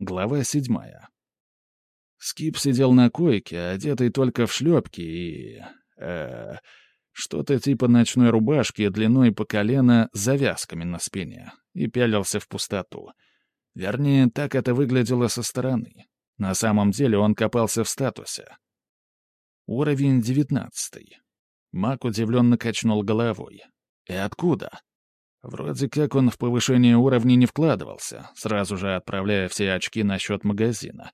Глава седьмая. Скип сидел на койке, одетый только в шлепки и... Э, что-то типа ночной рубашки длиной по колено с завязками на спине, и пялился в пустоту. Вернее, так это выглядело со стороны. На самом деле он копался в статусе. Уровень девятнадцатый. Мак удивленно качнул головой. И откуда? Вроде как он в повышение уровня не вкладывался, сразу же отправляя все очки на счет магазина.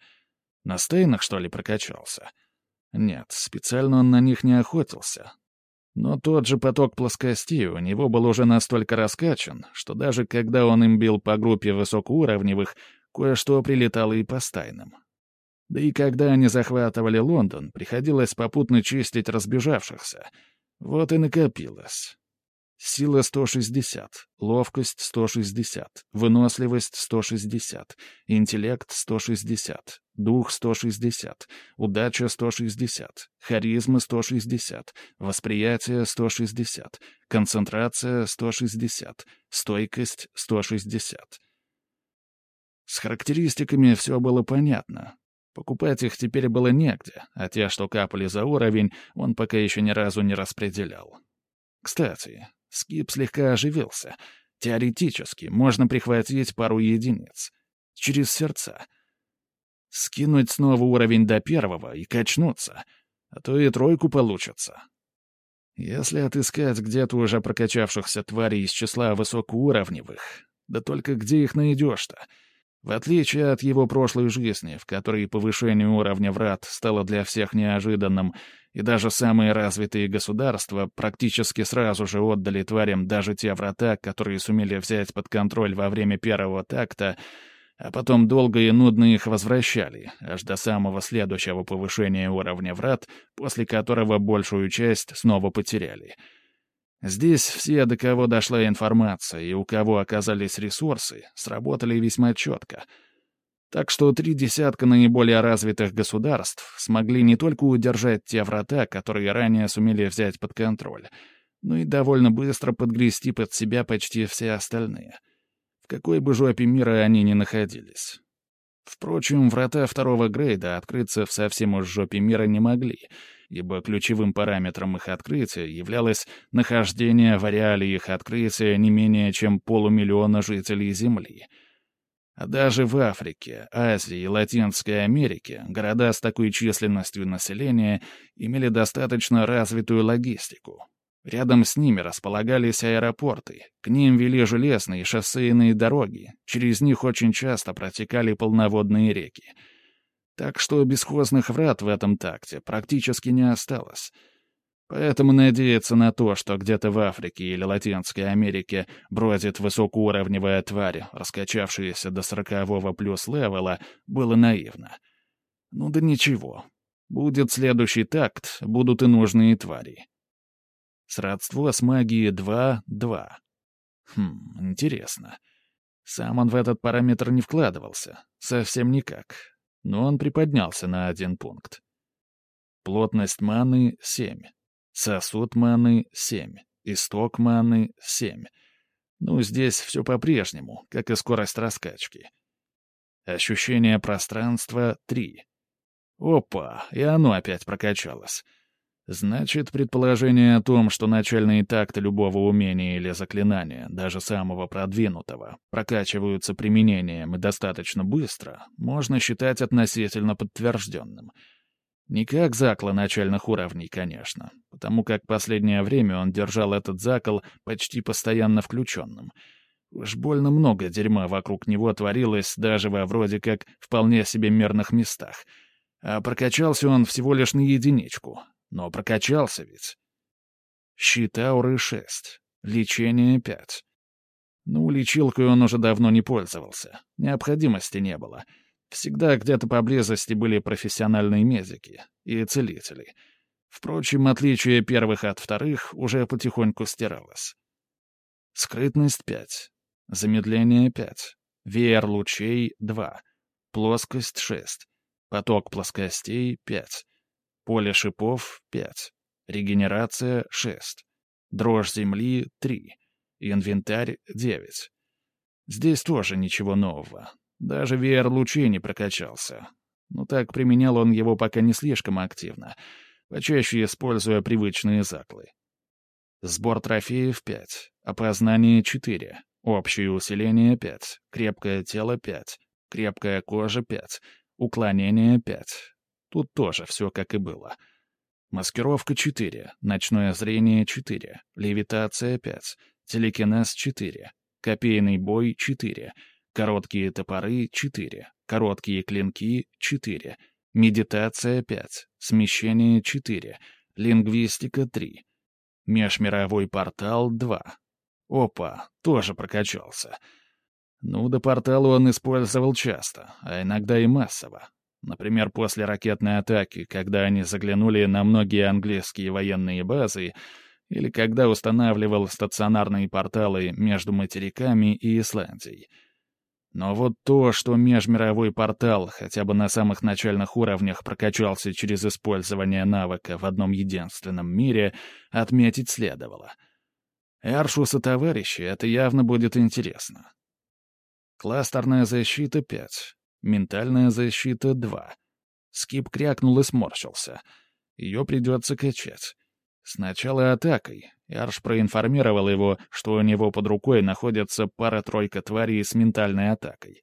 На стейнах, что ли, прокачался? Нет, специально он на них не охотился. Но тот же поток плоскостей у него был уже настолько раскачан, что даже когда он им бил по группе высокоуровневых, кое-что прилетало и по стайным. Да и когда они захватывали Лондон, приходилось попутно чистить разбежавшихся. Вот и накопилось. Сила 160, ловкость 160, выносливость 160, интеллект 160, дух 160, удача 160, харизма 160, восприятие 160, концентрация 160, стойкость 160. С характеристиками все было понятно. Покупать их теперь было негде, а те, что капали за уровень, он пока еще ни разу не распределял. Кстати, Скип слегка оживился. Теоретически можно прихватить пару единиц. Через сердца. Скинуть снова уровень до первого и качнуться. А то и тройку получится. Если отыскать где-то уже прокачавшихся тварей из числа высокоуровневых, да только где их найдешь-то? В отличие от его прошлой жизни, в которой повышение уровня врат стало для всех неожиданным, и даже самые развитые государства практически сразу же отдали тварям даже те врата, которые сумели взять под контроль во время первого такта, а потом долго и нудно их возвращали, аж до самого следующего повышения уровня врат, после которого большую часть снова потеряли — Здесь все, до кого дошла информация и у кого оказались ресурсы, сработали весьма четко. Так что три десятка наиболее развитых государств смогли не только удержать те врата, которые ранее сумели взять под контроль, но и довольно быстро подгрести под себя почти все остальные. В какой бы жопе мира они ни находились. Впрочем, врата второго грейда открыться в совсем уж жопе мира не могли — ибо ключевым параметром их открытия являлось нахождение в ареале их открытия не менее чем полумиллиона жителей Земли. А даже в Африке, Азии и Латинской Америке города с такой численностью населения имели достаточно развитую логистику. Рядом с ними располагались аэропорты, к ним вели железные шоссейные дороги, через них очень часто протекали полноводные реки — так что бесхозных врат в этом такте практически не осталось. Поэтому надеяться на то, что где-то в Африке или Латинской Америке бродит высокоуровневая тварь, раскачавшаяся до сорокового плюс левела, было наивно. Ну да ничего. Будет следующий такт, будут и нужные твари. Сродство с магией 2-2. Хм, интересно. Сам он в этот параметр не вкладывался. Совсем никак но он приподнялся на один пункт. Плотность маны — 7. Сосуд маны — 7. Исток маны — 7. Ну, здесь все по-прежнему, как и скорость раскачки. Ощущение пространства — 3. Опа, и оно опять прокачалось. Значит, предположение о том, что начальные такты любого умения или заклинания, даже самого продвинутого, прокачиваются применением и достаточно быстро, можно считать относительно подтвержденным. Не как закла начальных уровней, конечно, потому как последнее время он держал этот закол почти постоянно включенным. Уж больно много дерьма вокруг него творилось даже во вроде как вполне себе мерных местах. А прокачался он всего лишь на единичку, но прокачался ведь. Щит ауры — шесть. Лечение — пять. Ну, лечилкой он уже давно не пользовался. Необходимости не было. Всегда где-то поблизости были профессиональные медики и целители. Впрочем, отличие первых от вторых уже потихоньку стиралось. Скрытность — пять. Замедление — пять. Веер лучей — два. Плоскость — шесть. Поток плоскостей — пять. Поле шипов — 5. Регенерация — 6. Дрожь земли — 3. Инвентарь — 9. Здесь тоже ничего нового. Даже веер лучей не прокачался. Но так применял он его пока не слишком активно, почаще используя привычные заклы. Сбор трофеев — 5, опознание — 4, общее усиление — 5, крепкое тело — 5, крепкая кожа — 5, уклонение — 5. Тут тоже все как и было. Маскировка — 4, ночное зрение — 4, левитация — 5, телекинез — 4, копейный бой — 4, короткие топоры — 4, короткие клинки — 4, медитация — 5, смещение — 4, лингвистика — 3, Межмировой портал 2. Опа, тоже прокачался. Ну, до портала он использовал часто, а иногда и массово. Например, после ракетной атаки, когда они заглянули на многие английские военные базы, или когда устанавливал стационарные порталы между материками и Исландией — но вот то, что межмировой портал хотя бы на самых начальных уровнях прокачался через использование навыка в одном единственном мире, отметить следовало. Эршуса товарищи, это явно будет интересно. Кластерная защита — 5, ментальная защита — 2. Скип крякнул и сморщился. Ее придется качать. Сначала атакой, Ярш проинформировал его, что у него под рукой находится пара-тройка тварей с ментальной атакой.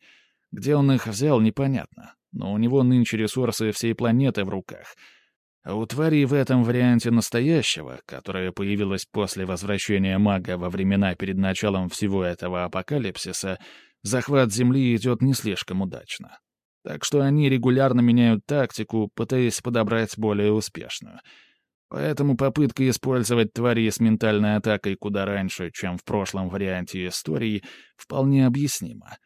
Где он их взял, непонятно, но у него нынче ресурсы всей планеты в руках. А у тварей в этом варианте настоящего, которое появилось после возвращения мага во времена перед началом всего этого апокалипсиса, захват Земли идет не слишком удачно. Так что они регулярно меняют тактику, пытаясь подобрать более успешную — Поэтому попытка использовать твари с ментальной атакой куда раньше, чем в прошлом варианте истории, вполне объяснима.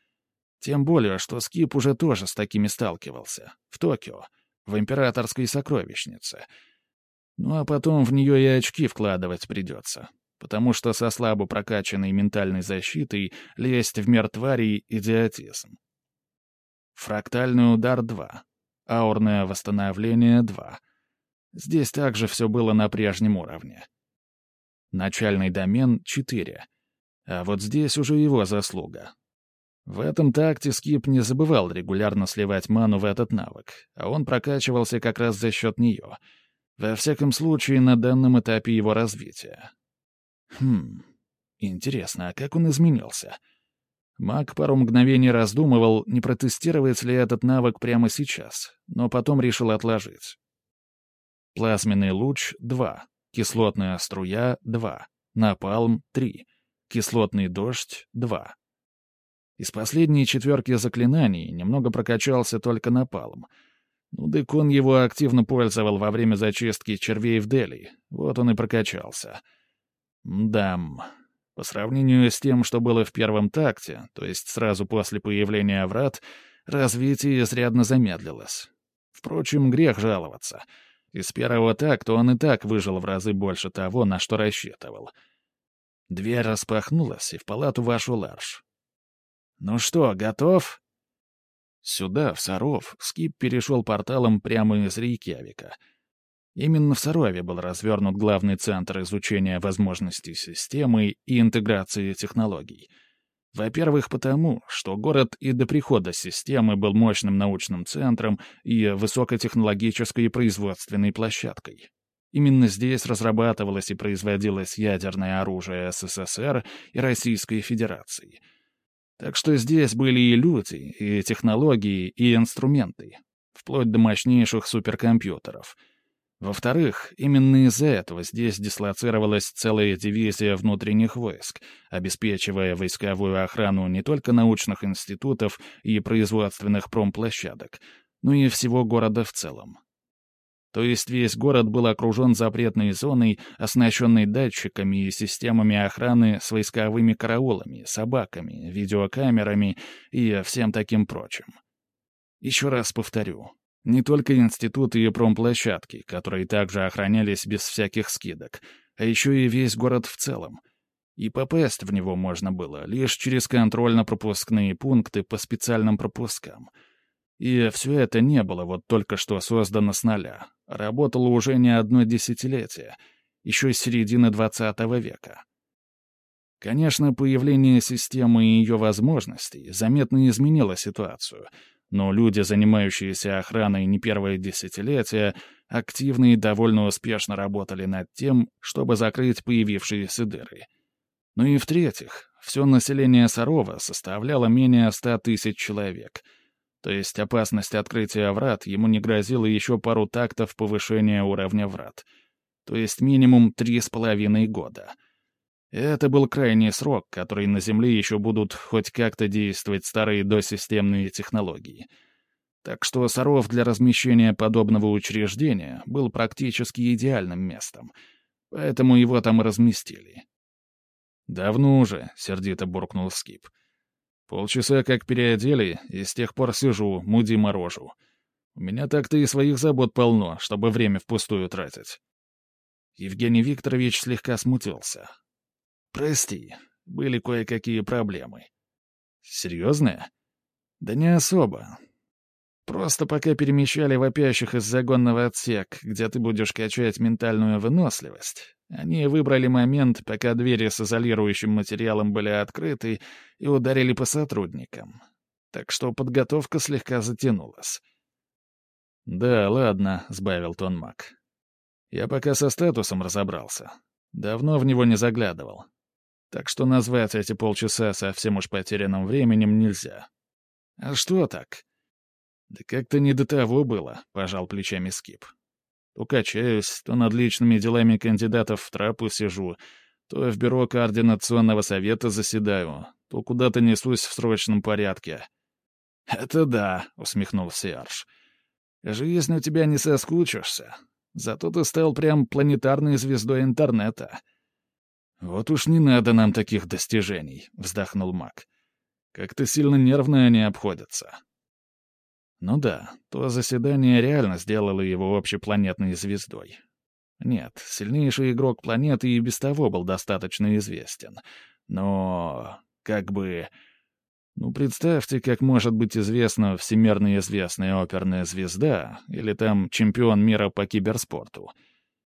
Тем более, что Скип уже тоже с такими сталкивался. В Токио, в императорской сокровищнице. Ну а потом в нее и очки вкладывать придется. Потому что со слабо прокачанной ментальной защитой лезть в мир тварей — идиотизм. Фрактальный удар 2. Аурное восстановление 2. Здесь также все было на прежнем уровне. Начальный домен — 4. А вот здесь уже его заслуга. В этом такте Скип не забывал регулярно сливать ману в этот навык, а он прокачивался как раз за счет нее. Во всяком случае, на данном этапе его развития. Хм, интересно, а как он изменился? Маг пару мгновений раздумывал, не протестировать ли этот навык прямо сейчас, но потом решил отложить. Плазменный луч — 2. Кислотная струя — 2. Напалм — 3. Кислотный дождь — 2. Из последней четверки заклинаний немного прокачался только напалм. Ну, дык он его активно пользовал во время зачистки червей в Дели. Вот он и прокачался. Дам. По сравнению с тем, что было в первом такте, то есть сразу после появления врат, развитие изрядно замедлилось. Впрочем, грех жаловаться — из первого такта он и так выжил в разы больше того, на что рассчитывал. Дверь распахнулась, и в палату вошел Арш. «Ну что, готов?» Сюда, в Саров, Скип перешел порталом прямо из Рейкьявика. Именно в Сарове был развернут главный центр изучения возможностей системы и интеграции технологий — во-первых, потому, что город и до прихода системы был мощным научным центром и высокотехнологической производственной площадкой. Именно здесь разрабатывалось и производилось ядерное оружие СССР и Российской Федерации. Так что здесь были и люди, и технологии, и инструменты, вплоть до мощнейших суперкомпьютеров — во-вторых, именно из-за этого здесь дислоцировалась целая дивизия внутренних войск, обеспечивая войсковую охрану не только научных институтов и производственных промплощадок, но и всего города в целом. То есть весь город был окружен запретной зоной, оснащенной датчиками и системами охраны с войсковыми караулами, собаками, видеокамерами и всем таким прочим. Еще раз повторю, не только институты и промплощадки, которые также охранялись без всяких скидок, а еще и весь город в целом. И попасть в него можно было лишь через контрольно-пропускные пункты по специальным пропускам. И все это не было вот только что создано с нуля. Работало уже не одно десятилетие, еще с середины XX века. Конечно, появление системы и ее возможностей заметно изменило ситуацию, но люди, занимающиеся охраной не первое десятилетие, активно и довольно успешно работали над тем, чтобы закрыть появившиеся дыры. Ну и в-третьих, все население Сарова составляло менее ста тысяч человек, то есть опасность открытия врат ему не грозила еще пару тактов повышения уровня врат, то есть минимум три с половиной года — это был крайний срок, который на Земле еще будут хоть как-то действовать старые досистемные технологии. Так что Саров для размещения подобного учреждения был практически идеальным местом. Поэтому его там и разместили. «Давно уже», — сердито буркнул Скип. «Полчаса как переодели, и с тех пор сижу, муди морожу. У меня так-то и своих забот полно, чтобы время впустую тратить». Евгений Викторович слегка смутился. «Прости, были кое-какие проблемы». «Серьезные?» «Да не особо. Просто пока перемещали вопящих из загонного отсек, где ты будешь качать ментальную выносливость, они выбрали момент, пока двери с изолирующим материалом были открыты, и ударили по сотрудникам. Так что подготовка слегка затянулась». «Да, ладно», — сбавил тон Мак. «Я пока со статусом разобрался. Давно в него не заглядывал. Так что назвать эти полчаса совсем уж потерянным временем нельзя. А что так? Да как-то не до того было, пожал плечами Скип. То качаюсь, то над личными делами кандидатов в трапу сижу, то в бюро координационного совета заседаю, то куда-то несусь в срочном порядке. «Это да», — усмехнулся Арш. «Жизнь у тебя не соскучишься. Зато ты стал прям планетарной звездой интернета». «Вот уж не надо нам таких достижений», — вздохнул маг. «Как-то сильно нервно они обходятся». Ну да, то заседание реально сделало его общепланетной звездой. Нет, сильнейший игрок планеты и без того был достаточно известен. Но... как бы... Ну, представьте, как может быть известна всемирно известная оперная звезда или там чемпион мира по киберспорту —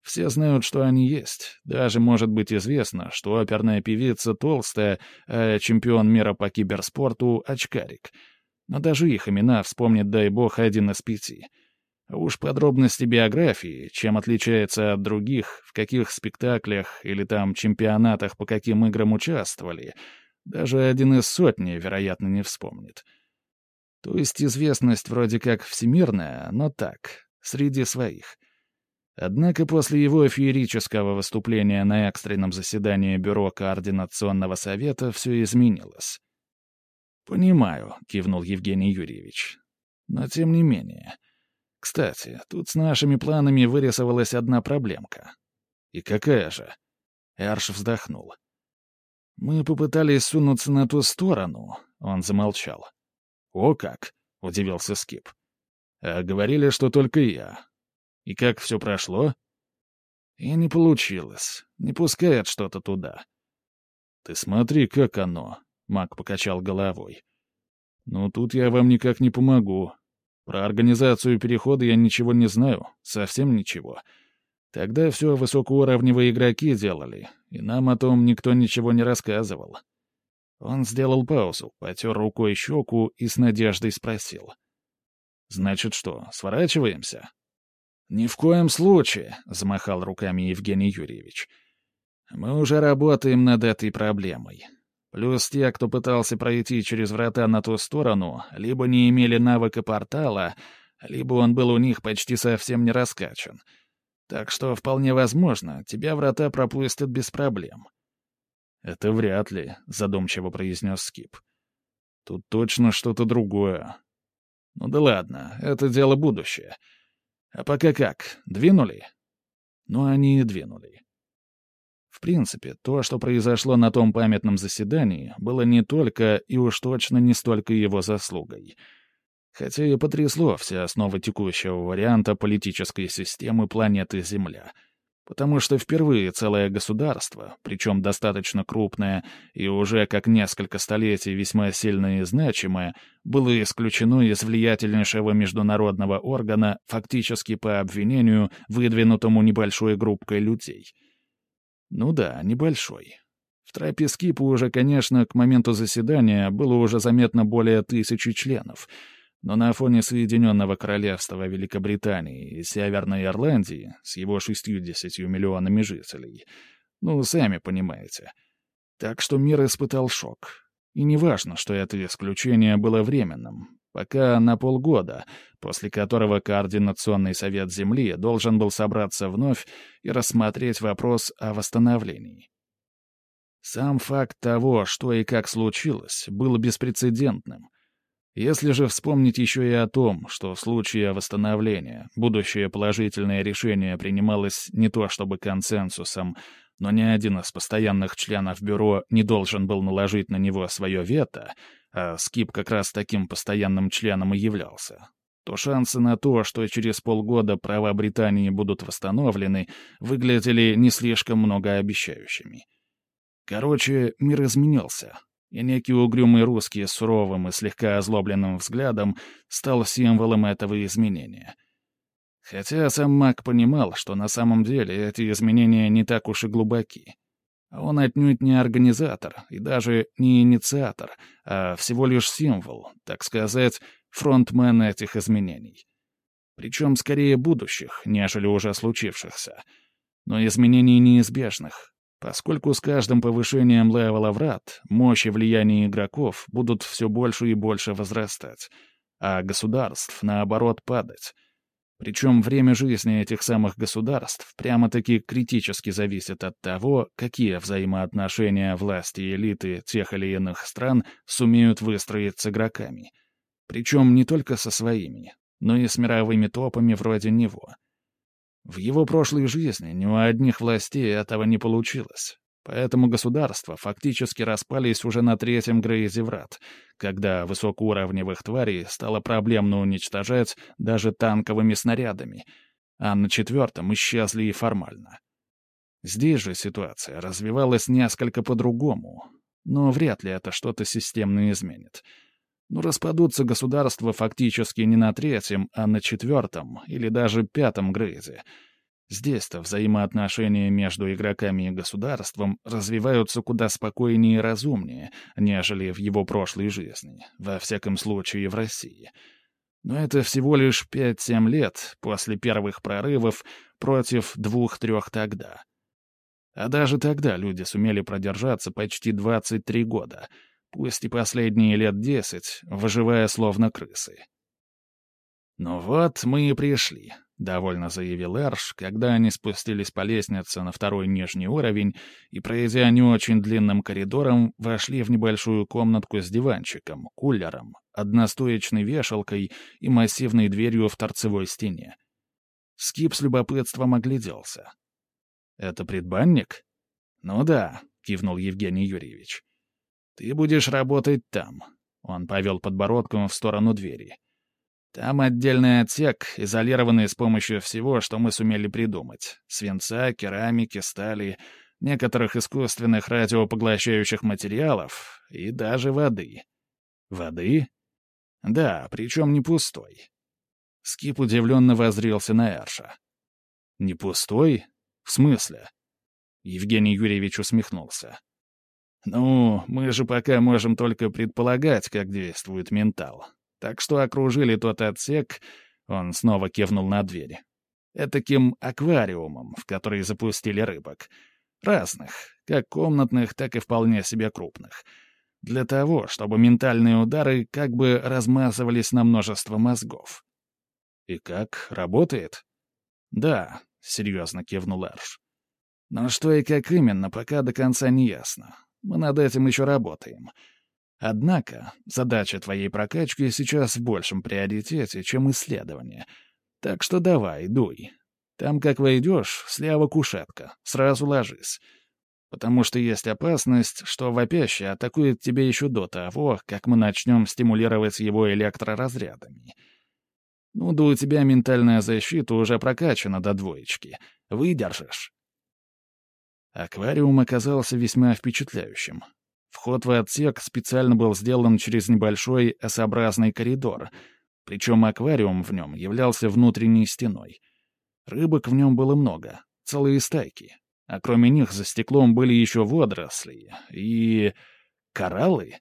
все знают, что они есть. Даже может быть известно, что оперная певица толстая, а чемпион мира по киберспорту — очкарик. Но даже их имена вспомнит, дай бог, один из пяти. А уж подробности биографии, чем отличается от других, в каких спектаклях или там чемпионатах по каким играм участвовали, даже один из сотни, вероятно, не вспомнит. То есть известность вроде как всемирная, но так, среди своих — Однако после его феерического выступления на экстренном заседании Бюро Координационного Совета все изменилось. «Понимаю», — кивнул Евгений Юрьевич. «Но тем не менее. Кстати, тут с нашими планами вырисовалась одна проблемка». «И какая же?» Эрш вздохнул. «Мы попытались сунуться на ту сторону», — он замолчал. «О как!» — удивился Скип. «А говорили, что только я. И как все прошло? И не получилось. Не пускает что-то туда. Ты смотри, как оно. Мак покачал головой. Ну, тут я вам никак не помогу. Про организацию перехода я ничего не знаю. Совсем ничего. Тогда все высокоуровневые игроки делали, и нам о том никто ничего не рассказывал. Он сделал паузу, потер рукой щеку и с надеждой спросил. «Значит что, сворачиваемся?» «Ни в коем случае», — замахал руками Евгений Юрьевич. «Мы уже работаем над этой проблемой. Плюс те, кто пытался пройти через врата на ту сторону, либо не имели навыка портала, либо он был у них почти совсем не раскачан. Так что, вполне возможно, тебя врата пропустят без проблем». «Это вряд ли», — задумчиво произнес Скип. «Тут точно что-то другое. Ну да ладно, это дело будущее». А пока как, двинули? Ну, они двинули. В принципе, то, что произошло на том памятном заседании, было не только и уж точно не столько его заслугой. Хотя и потрясло все основы текущего варианта политической системы планеты Земля — потому что впервые целое государство, причем достаточно крупное и уже как несколько столетий весьма сильное и значимое, было исключено из влиятельнейшего международного органа фактически по обвинению, выдвинутому небольшой группкой людей. Ну да, небольшой. В трапе Скипа уже, конечно, к моменту заседания было уже заметно более тысячи членов, но на фоне Соединенного Королевства Великобритании и Северной Ирландии с его 60 миллионами жителей, ну, сами понимаете. Так что мир испытал шок. И неважно, что это исключение было временным, пока на полгода, после которого Координационный совет Земли должен был собраться вновь и рассмотреть вопрос о восстановлении. Сам факт того, что и как случилось, был беспрецедентным. Если же вспомнить еще и о том, что в случае восстановления будущее положительное решение принималось не то чтобы консенсусом, но ни один из постоянных членов бюро не должен был наложить на него свое вето, а Скип как раз таким постоянным членом и являлся, то шансы на то, что через полгода права Британии будут восстановлены, выглядели не слишком многообещающими. Короче, мир изменился, и некий угрюмый русский с суровым и слегка озлобленным взглядом стал символом этого изменения. Хотя сам маг понимал, что на самом деле эти изменения не так уж и глубоки. Он отнюдь не организатор и даже не инициатор, а всего лишь символ, так сказать, фронтмен этих изменений. Причем скорее будущих, нежели уже случившихся. Но изменений неизбежных, поскольку с каждым повышением левела врат мощь и влияние игроков будут все больше и больше возрастать, а государств, наоборот, падать. Причем время жизни этих самых государств прямо-таки критически зависит от того, какие взаимоотношения власти и элиты тех или иных стран сумеют выстроить с игроками. Причем не только со своими, но и с мировыми топами вроде него — в его прошлой жизни ни у одних властей этого не получилось. Поэтому государства фактически распались уже на третьем Грейзе врат, когда высокоуровневых тварей стало проблемно уничтожать даже танковыми снарядами, а на четвертом исчезли и формально. Здесь же ситуация развивалась несколько по-другому, но вряд ли это что-то системно изменит — но ну, распадутся государства фактически не на третьем, а на четвертом или даже пятом грейде. Здесь-то взаимоотношения между игроками и государством развиваются куда спокойнее и разумнее, нежели в его прошлой жизни, во всяком случае в России. Но это всего лишь 5-7 лет после первых прорывов против двух-трех тогда. А даже тогда люди сумели продержаться почти 23 года — пусть и последние лет десять, выживая словно крысы. «Ну вот, мы и пришли», — довольно заявил Эрш, когда они спустились по лестнице на второй нижний уровень и, пройдя не очень длинным коридором, вошли в небольшую комнатку с диванчиком, кулером, одностоечной вешалкой и массивной дверью в торцевой стене. Скип с любопытством огляделся. «Это предбанник?» «Ну да», — кивнул Евгений Юрьевич. «Ты будешь работать там», — он повел подбородком в сторону двери. «Там отдельный отсек, изолированный с помощью всего, что мы сумели придумать. Свинца, керамики, стали, некоторых искусственных радиопоглощающих материалов и даже воды». «Воды?» «Да, причем не пустой». Скип удивленно возрился на Эрша. «Не пустой? В смысле?» Евгений Юрьевич усмехнулся. «Ну, мы же пока можем только предполагать, как действует ментал. Так что окружили тот отсек...» Он снова кивнул на двери. «Этаким аквариумом, в который запустили рыбок. Разных, как комнатных, так и вполне себе крупных. Для того, чтобы ментальные удары как бы размазывались на множество мозгов». «И как? Работает?» «Да», — серьезно кивнул Эрш. «Но что и как именно, пока до конца не ясно. Мы над этим еще работаем. Однако задача твоей прокачки сейчас в большем приоритете, чем исследование. Так что давай, дуй. Там, как войдешь, слева кушетка. Сразу ложись. Потому что есть опасность, что вопящий атакует тебя еще до того, как мы начнем стимулировать его электроразрядами. Ну да у тебя ментальная защита уже прокачана до двоечки. Выдержишь. Аквариум оказался весьма впечатляющим. Вход в отсек специально был сделан через небольшой S-образный коридор, причем аквариум в нем являлся внутренней стеной. Рыбок в нем было много, целые стайки. а кроме них за стеклом были еще водоросли и... кораллы.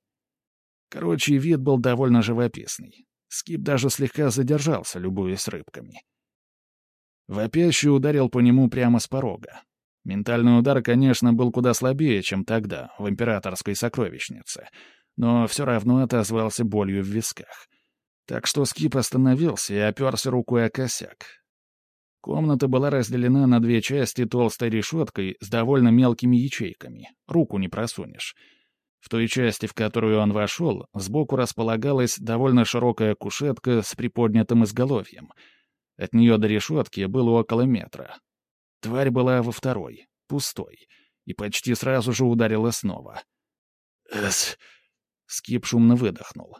Короче, вид был довольно живописный. Скип даже слегка задержался, любуясь рыбками. Вопящий ударил по нему прямо с порога. Ментальный удар, конечно, был куда слабее, чем тогда, в императорской сокровищнице, но все равно отозвался болью в висках. Так что Скип остановился и оперся рукой о косяк. Комната была разделена на две части толстой решеткой с довольно мелкими ячейками. Руку не просунешь. В той части, в которую он вошел, сбоку располагалась довольно широкая кушетка с приподнятым изголовьем. От нее до решетки было около метра. Тварь была во второй, пустой, и почти сразу же ударила снова. «Эс...» Скип шумно выдохнул.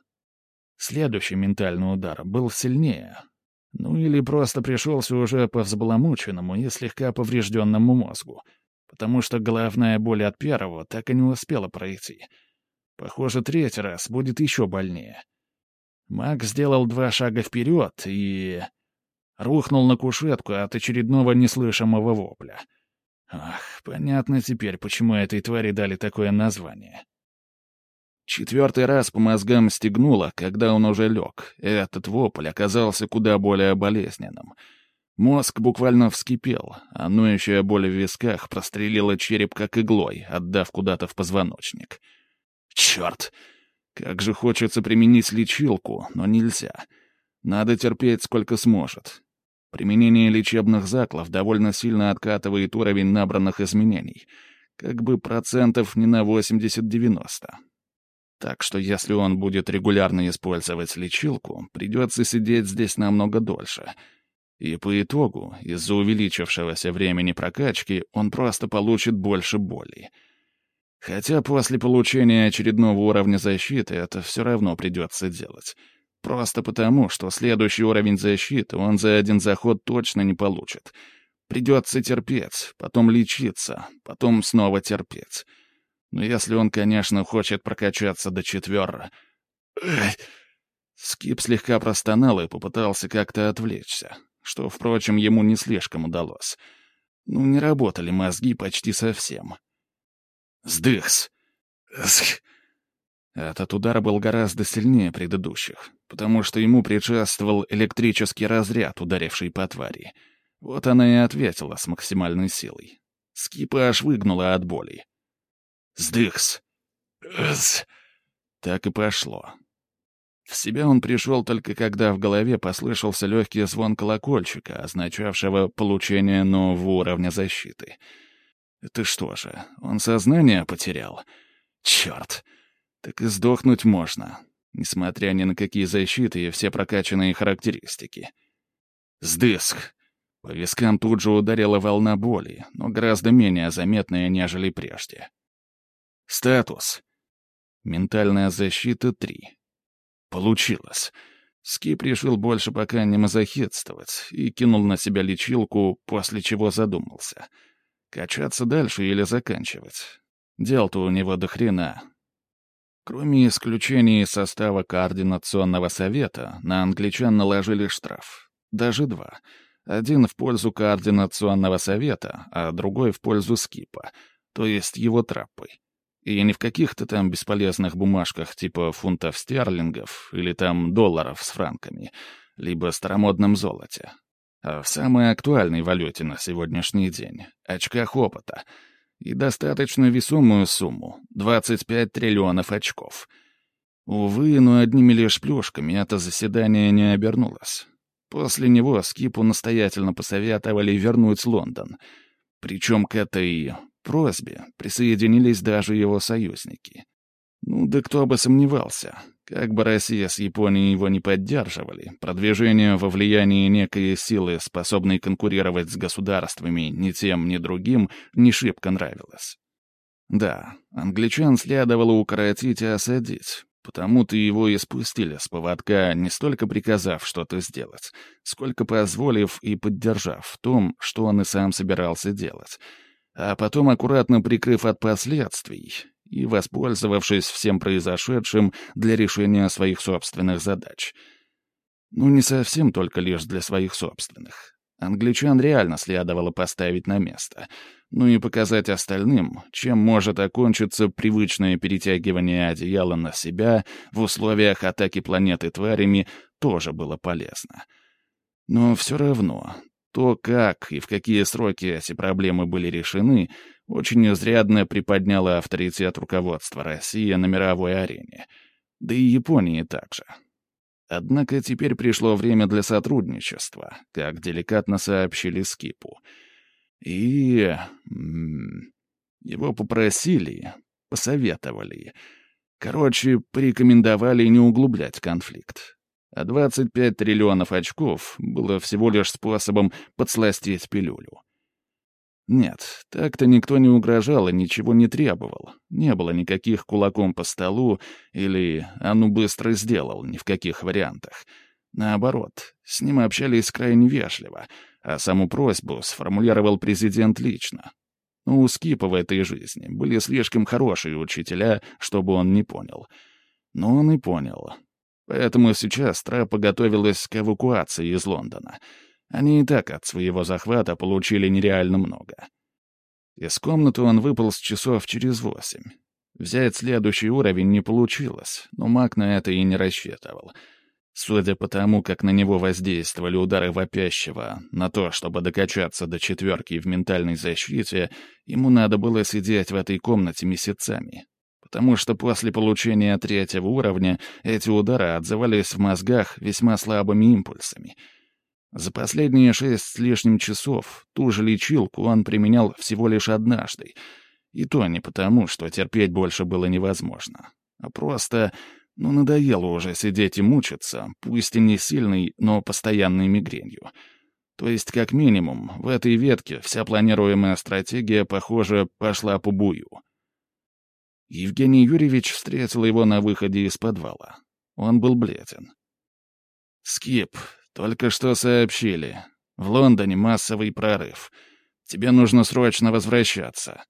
Следующий ментальный удар был сильнее. Ну или просто пришелся уже по взбаламученному и слегка поврежденному мозгу — потому что головная боль от первого так и не успела пройти. Похоже, третий раз будет еще больнее. Маг сделал два шага вперед и... рухнул на кушетку от очередного неслышимого вопля. Ах, понятно теперь, почему этой твари дали такое название. Четвертый раз по мозгам стегнуло, когда он уже лег. Этот вопль оказался куда более болезненным — Мозг буквально вскипел, а ноющая боль в висках прострелила череп как иглой, отдав куда-то в позвоночник. Черт! Как же хочется применить лечилку, но нельзя. Надо терпеть сколько сможет. Применение лечебных заклов довольно сильно откатывает уровень набранных изменений. Как бы процентов не на 80-90. Так что если он будет регулярно использовать лечилку, придется сидеть здесь намного дольше — и по итогу, из-за увеличившегося времени прокачки, он просто получит больше боли. Хотя после получения очередного уровня защиты это все равно придется делать. Просто потому, что следующий уровень защиты он за один заход точно не получит. Придется терпеть, потом лечиться, потом снова терпеть. Но если он, конечно, хочет прокачаться до четвера... Скип слегка простонал и попытался как-то отвлечься что, впрочем, ему не слишком удалось. Ну, не работали мозги почти совсем. «Сдыхс!» Сх. Этот удар был гораздо сильнее предыдущих, потому что ему предшествовал электрический разряд, ударивший по твари. Вот она и ответила с максимальной силой. Скипа аж выгнула от боли. «Сдыхс!» Так и пошло. В себя он пришел только когда в голове послышался легкий звон колокольчика, означавшего получение нового уровня защиты. Это что же, он сознание потерял? Черт! Так и сдохнуть можно, несмотря ни на какие защиты и все прокачанные характеристики. Сдыск! По вискам тут же ударила волна боли, но гораздо менее заметная, нежели прежде. Статус. Ментальная защита — 3. Получилось. Скип решил больше пока не мазохетствовать и кинул на себя лечилку, после чего задумался. Качаться дальше или заканчивать? Дел-то у него до хрена. Кроме исключения состава Координационного совета, на англичан наложили штраф. Даже два. Один в пользу Координационного совета, а другой в пользу Скипа, то есть его траппы. И не в каких-то там бесполезных бумажках типа фунтов стерлингов или там долларов с франками, либо старомодном золоте, а в самой актуальной валюте на сегодняшний день — очках опыта. И достаточно весомую сумму — 25 триллионов очков. Увы, но одними лишь плюшками это заседание не обернулось. После него Скипу настоятельно посоветовали вернуть Лондон. Причем к этой просьбе присоединились даже его союзники. Ну да кто бы сомневался. Как бы Россия с Японией его не поддерживали, продвижение во влиянии некой силы, способной конкурировать с государствами ни тем, ни другим, не шибко нравилось. Да, англичан следовало укоротить и осадить, потому-то его и спустили с поводка, не столько приказав что-то сделать, сколько позволив и поддержав в том, что он и сам собирался делать — а потом аккуратно прикрыв от последствий и воспользовавшись всем произошедшим для решения своих собственных задач. Ну, не совсем только лишь для своих собственных. Англичан реально следовало поставить на место. Ну и показать остальным, чем может окончиться привычное перетягивание одеяла на себя в условиях атаки планеты тварями, тоже было полезно. Но все равно, то, как и в какие сроки эти проблемы были решены, очень изрядно приподняло авторитет руководства России на мировой арене. Да и Японии также. Однако теперь пришло время для сотрудничества, как деликатно сообщили Скипу. И... его попросили, посоветовали. Короче, порекомендовали не углублять конфликт. А 25 триллионов очков было всего лишь способом подсластить пилюлю. Нет, так-то никто не угрожал и ничего не требовал. Не было никаких кулаком по столу или «а ну быстро сделал» ни в каких вариантах. Наоборот, с ним общались крайне вежливо, а саму просьбу сформулировал президент лично. у Скипа в этой жизни были слишком хорошие учителя, чтобы он не понял. Но он и понял. Поэтому сейчас Трапа готовилась к эвакуации из Лондона — они и так от своего захвата получили нереально много. Из комнаты он выпал с часов через восемь. Взять следующий уровень не получилось, но маг на это и не рассчитывал. Судя по тому, как на него воздействовали удары вопящего, на то, чтобы докачаться до четверки в ментальной защите, ему надо было сидеть в этой комнате месяцами. Потому что после получения третьего уровня эти удары отзывались в мозгах весьма слабыми импульсами — за последние шесть с лишним часов ту же лечилку он применял всего лишь однажды. И то не потому, что терпеть больше было невозможно. А просто, ну, надоело уже сидеть и мучиться, пусть и не сильной, но постоянной мигренью. То есть, как минимум, в этой ветке вся планируемая стратегия, похоже, пошла по бую. Евгений Юрьевич встретил его на выходе из подвала. Он был бледен. «Скип, только что сообщили. В Лондоне массовый прорыв. Тебе нужно срочно возвращаться.